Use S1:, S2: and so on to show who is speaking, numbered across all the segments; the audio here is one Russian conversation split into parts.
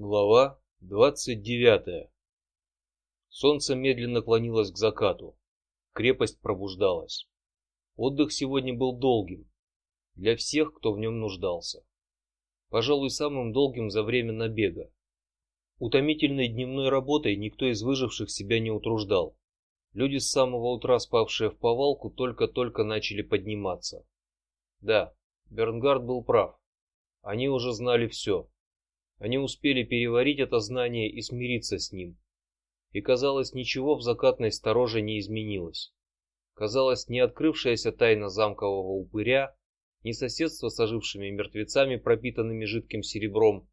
S1: Глава двадцать девятая. Солнце медленно клонилось к закату. Крепость пробуждалась. Отдых сегодня был долгим для всех, кто в нем нуждался. Пожалуй, самым долгим за время набега. Утомительной дневной работой никто из выживших себя не утруждал. Люди с самого утра спавшие в повалку только-только начали подниматься. Да, Бернгард был прав. Они уже знали все они успели переварить это знание и смириться с ним. И казалось, ничего в закатной стороже не изменилось. Казалось, не открывшаяся тайна замкового упыря, ни соседство с ожившими мертвецами, пропитанными жидким серебром,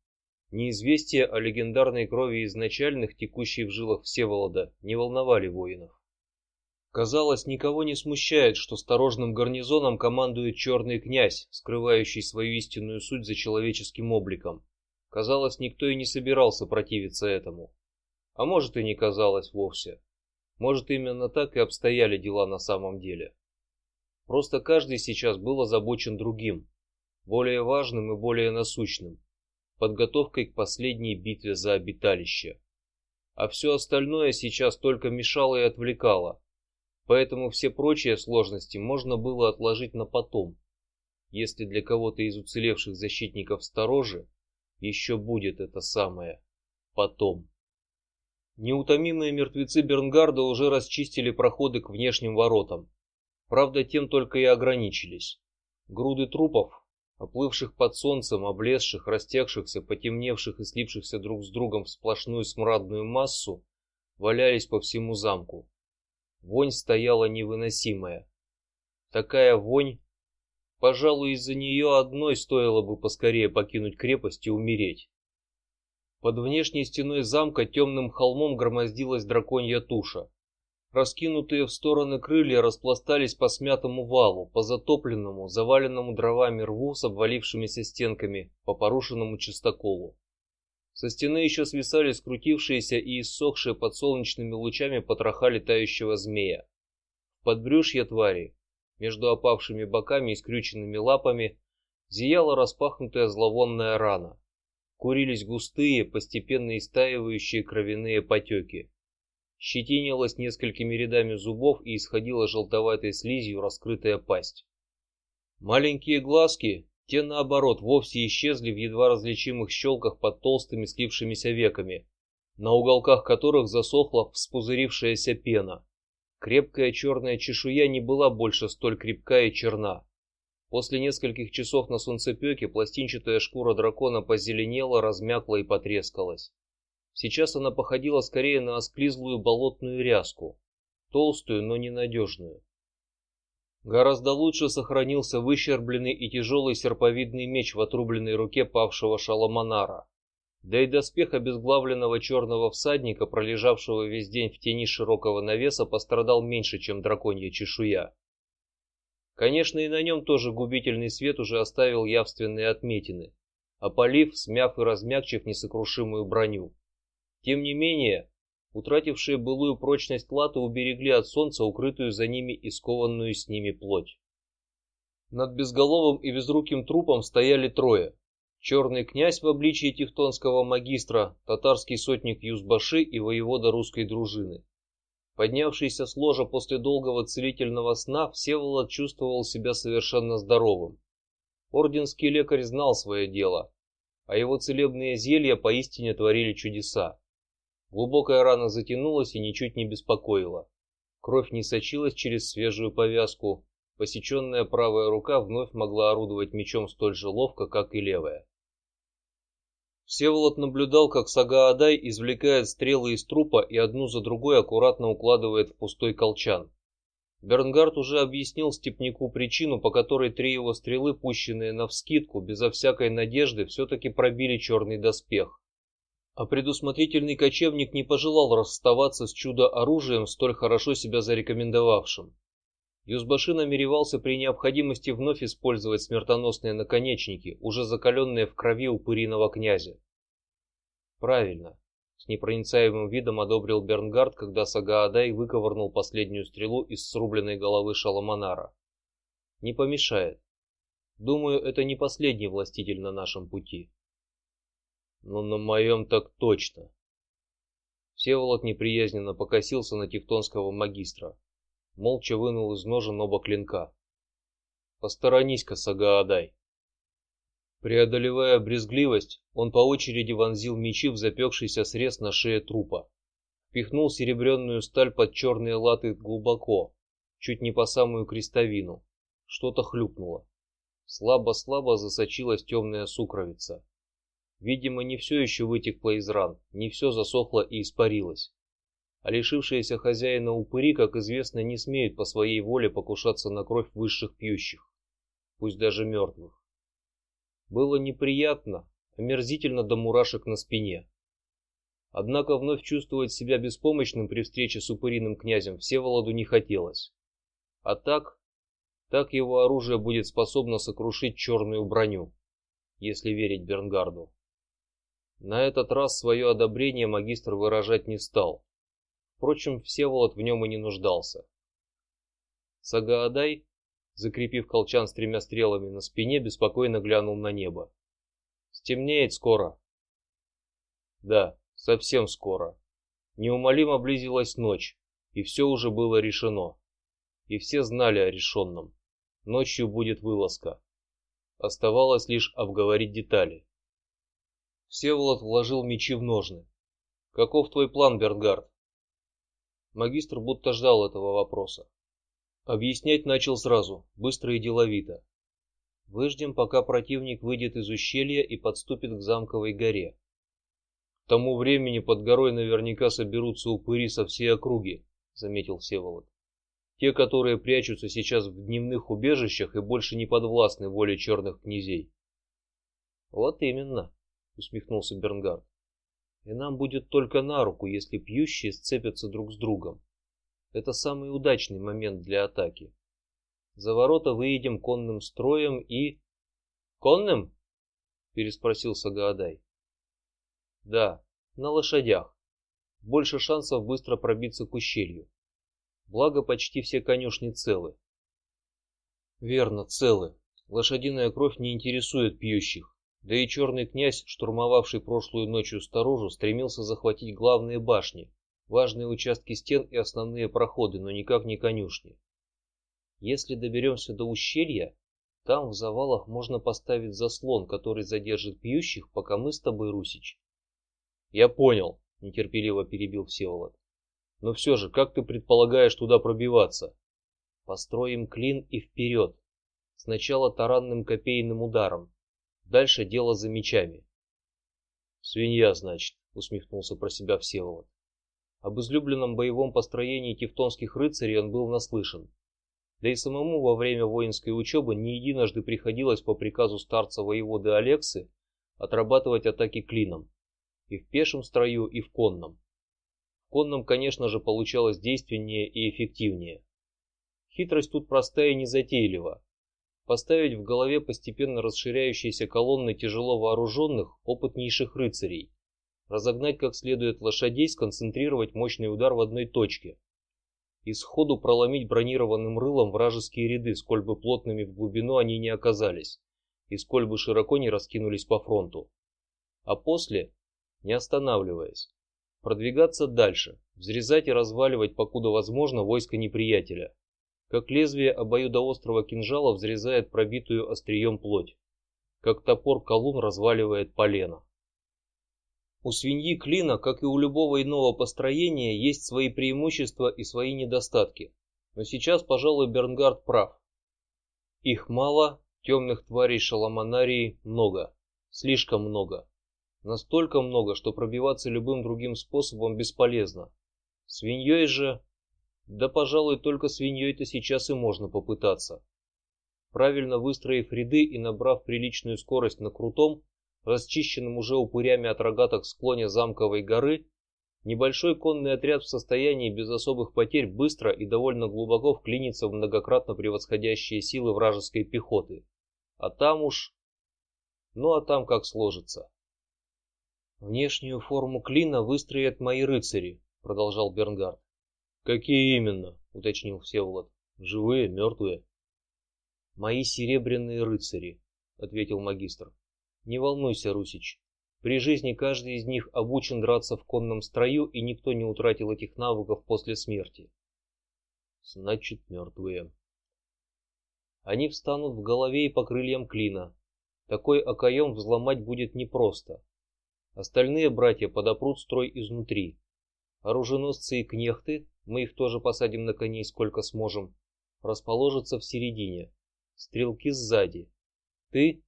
S1: ни известие о легендарной крови изначальных, текущей в жилах Всеволода, не волновали воинов. Казалось, никого не смущает, что сторожным гарнизоном командует черный князь, скрывающий свою истинную суть за человеческим обликом. Казалось, никто и не собирался противиться этому. А может и не казалось вовсе. Может именно так и обстояли дела на самом деле. Просто каждый сейчас был озабочен другим, более важным и более насущным, подготовкой к последней битве за обиталище. А все остальное сейчас только мешало и отвлекало, поэтому все прочие сложности можно было отложить на потом. Если для кого-то из уцелевших защитников сторожи еще будет это самое потом. Неутомимые мертвецы Бернгарда уже расчистили проходы к внешним воротам. Правда, тем только и ограничились. Груды трупов, оплывших под солнцем, облезших, растекшихся, потемневших и слипшихся друг с другом в сплошную смрадную массу, валялись по всему замку. Вонь стояла невыносимая. Такая вонь, Пожалуй, из-за нее одной стоило бы поскорее покинуть крепость и умереть. Под внешней стеной замка темным холмом громоздилась драконья туша. Раскинутые в стороны крылья распластались по смятому валу, по затопленному, заваленному дровами рву с обвалившимися стенками, по порушенному чистоколу. Со стены еще свисали скрутившиеся и иссохшие под солнечными лучами потроха летающего змея. В подбрюшье твари между опавшими боками и скрюченными лапами зияла распахнутая зловонная рана. Курились густые, постепенно истаивающие кровяные потеки. Щетинилась несколькими рядами зубов и исходила желтоватой слизью раскрытая пасть. Маленькие глазки, те наоборот, вовсе исчезли в едва различимых щелках под толстыми слившимися веками, на уголках которых засохла вспузырившаяся пена. Крепкая черная чешуя не была больше столь крепка и черна. После нескольких часов на солнцепеке пластинчатая шкура дракона позеленела, размякла и потрескалась. Сейчас она походила скорее на осклизлую болотную ряску, толстую, но ненадежную. Гораздо лучше сохранился выщербленный и тяжелый серповидный меч в отрубленной руке павшего Шаламанара. Да и доспех обезглавленного черного всадника, пролежавшего весь день в тени широкого навеса, пострадал меньше, чем драконья чешуя. Конечно, и на нем тоже губительный свет уже оставил явственные отметины, опалив, смяв и размягчив несокрушимую броню. Тем не менее, утратившие былую прочность латы уберегли от солнца укрытую за ними и скованную с ними плоть. Над безголовым и безруким трупом стояли трое: черный князь в обличии тевтонского магистра, татарский сотник Юзбаши и воевода русской дружины. Поднявшийся с ложа после долгого целительного сна, Всеволод чувствовал себя совершенно здоровым. Орденский лекарь знал свое дело, а его целебные зелья поистине творили чудеса. Глубокая рана затянулась и ничуть не беспокоила. Кровь не сочилась через свежую повязку. Посеченная правая рука вновь могла орудовать мечом столь же ловко, как и левая. Всеволод наблюдал, как Сагаадай извлекает стрелы из трупа и одну за другой аккуратно укладывает в пустой колчан. Бернгард уже объяснил степнику причину, по которой три его стрелы, пущенные на вскидку, безо всякой надежды, все-таки пробили черный доспех. А предусмотрительный кочевник не пожелал расставаться с чудо оружием, столь хорошо себя зарекомендовавшим. Юзбаши намеревался при необходимости вновь использовать смертоносные наконечники, уже закаленные в крови упыриного князя. Правильно, с непроницаемым видом одобрил Бернгард, когда Сагаадай выковырнул последнюю стрелу из срубленной головы Шаламанара. Не помешает. Думаю, это не последний властитель на нашем пути. но на моем так точно. Всеволод неприязненно покосился на тевтонского магистра, молча вынул из ножен оба клинка. Посторонись-ка, Сагаадай. Преодолевая брезгливость, он по очереди вонзил мечи в запекшийся срез на шее трупа, впихнул серебряную сталь под черные латы глубоко, чуть не по самую крестовину. Что-то хлюпнуло. Слабо-слабо засочилась темная сукровица. Видимо, не все еще вытекло из ран, не все засохло и испарилось. А лишившиеся хозяина упыри, как известно, не смеют по своей воле покушаться на кровь высших пьющих, пусть даже мертвых. Было неприятно, омерзительно до мурашек на спине. Однако вновь чувствовать себя беспомощным при встрече с упыриным князем Всеволоду не хотелось. А так, так его оружие будет способно сокрушить черную броню, если верить Бернгарду. На этот раз свое одобрение магистр выражать не стал. Впрочем, Всеволод в нем и не нуждался. Сагаадай, закрепив колчан с тремя стрелами на спине, беспокойно глянул на небо. Стемнеет скоро. Да, совсем скоро. Неумолимо близилась ночь, и все уже было решено. И все знали о решенном. Ночью будет вылазка. Оставалось лишь обговорить детали. Всеволод вложил мечи в ножны. Каков твой план, Бертгард? Магистр будто ждал этого вопроса. Объяснять начал сразу, быстро и деловито. Выждем, пока противник выйдет из ущелья и подступит к замковой горе. К тому времени под горой наверняка соберутся упыри со всей округи, заметил Всеволод. Те, которые прячутся сейчас в дневных убежищах и больше не подвластны воле черных князей. Вот именно усмехнулся Бернгард. И нам будет только на руку, если пьющие сцепятся друг с другом. Это самый удачный момент для атаки. За ворота выйдем конным строем и конным? переспросил Сагаадай. Да, на лошадях. Больше шансов быстро пробиться к ущелью. Благо почти все конюшни целы. Верно, целы. Лошадиная кровь не интересует пьющих. Да и черный князь, штурмовавший прошлую ночью сторожу, стремился захватить главные башни, важные участки стен и основные проходы, но никак не конюшни. Если доберемся до ущелья, там в завалах можно поставить заслон, который задержит пьющих, пока мы с тобой, Русич. Я понял, нетерпеливо перебил Всеволод. Но все же, как ты предполагаешь туда пробиваться? Построим клин и вперед. Сначала таранным копейным ударом, Дальше дело за мечами. Свинья, значит, усмехнулся про себя Всеволод. Об излюбленном боевом построении тевтонских рыцарей он был наслышан. Да и самому во время воинской учебы не единожды приходилось по приказу старца воеводы Алексы отрабатывать атаки клином, и в пешем строю, и в конном. В конном, конечно же, получалось действеннее и эффективнее. Хитрость тут простая и незатейлива поставить в голове постепенно расширяющиеся колонны тяжело вооруженных, опытнейших рыцарей, разогнать как следует лошадей, сконцентрировать мощный удар в одной точке. И сходу проломить бронированным рылом вражеские ряды, сколь бы плотными в глубину они не оказались и сколь бы широко не раскинулись по фронту. А после, не останавливаясь, продвигаться дальше, взрезать и разваливать, покуда возможно, войско неприятеля как лезвие обоюдоострого кинжала взрезает пробитую острием плоть, как топор колун разваливает полено. У свиньи клина, как и у любого иного построения, есть свои преимущества и свои недостатки. Но сейчас, пожалуй, Бернгард прав. Их мало, темных тварей шаламанарии много, слишком много, настолько много, что пробиваться любым другим способом бесполезно. Свиньей же да, пожалуй, только свиньей-то сейчас и можно попытаться. Правильно выстроив ряды и набрав приличную скорость на крутом, расчищенном уже упырями от рогаток склоне замковой горы, небольшой конный отряд в состоянии без особых потерь быстро и довольно глубоко вклинится в многократно превосходящие силы вражеской пехоты. А там уж, ну а там как сложится. Внешнюю форму клина выстроят мои рыцари, продолжал Бернгард. Какие именно? уточнил Всеволод. Живые, мертвые? Мои серебряные рыцари, ответил магистр. Не волнуйся, Русич. При жизни каждый из них обучен драться в конном строю, и никто не утратил этих навыков после смерти. Значит, мертвые. Они встанут в голове и по крыльям клина. Такой окоем взломать будет непросто. Остальные братья подопрут строй изнутри. Оруженосцы и кнехты, мы их тоже посадим на коней сколько сможем, расположатся в середине. Стрелки сзади. Ты?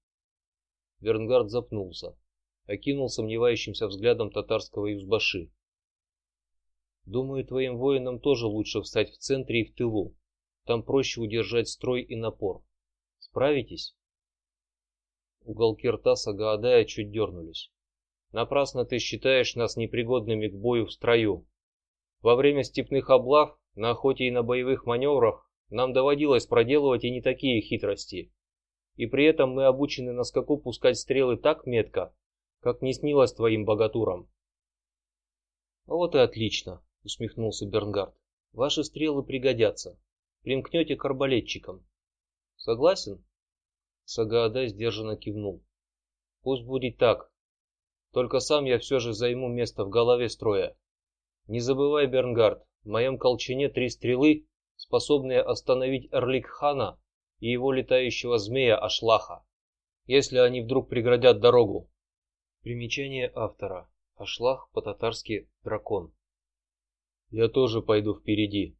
S1: Вернгард запнулся, окинул сомневающимся взглядом татарского юзбаши. Думаю, твоим воинам тоже лучше встать в центре и в тылу. Там проще удержать строй и напор. Справитесь? Уголки рта Сагаадая чуть дернулись. Напрасно ты считаешь нас непригодными к бою в строю. Во время степных облав, на охоте и на боевых маневрах нам доводилось проделывать и не такие хитрости. И при этом мы обучены на скаку пускать стрелы так метко, как не снилось твоим богатурам. Вот и отлично, усмехнулся Бернгард. Ваши стрелы пригодятся. Примкнете к арбалетчикам. Согласен? Сагаадай сдержанно кивнул. Пусть будет так. Только сам я все же займу место в голове строя. Не забывай, Бернгард, в моем колчане три стрелы, способные остановить Эрликхана и его летающего змея Ашлаха, если они вдруг преградят дорогу. Примечание автора: Ашлах по-татарски дракон. Я тоже пойду впереди.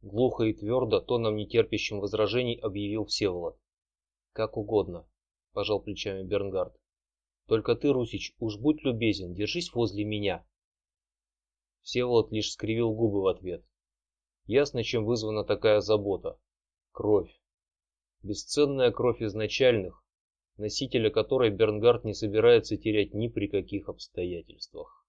S1: Глухо и твердо, тоном нетерпящим возражений объявил Всеволод. Как угодно, пожал плечами Бернгард. Только ты, Русич, уж будь любезен, держись возле меня. Всеволод лишь скривил губы в ответ. Ясно, чем вызвана такая забота. Кровь. Бесценная кровь изначальных, носителя которой Бернгард не собирается терять ни при каких обстоятельствах.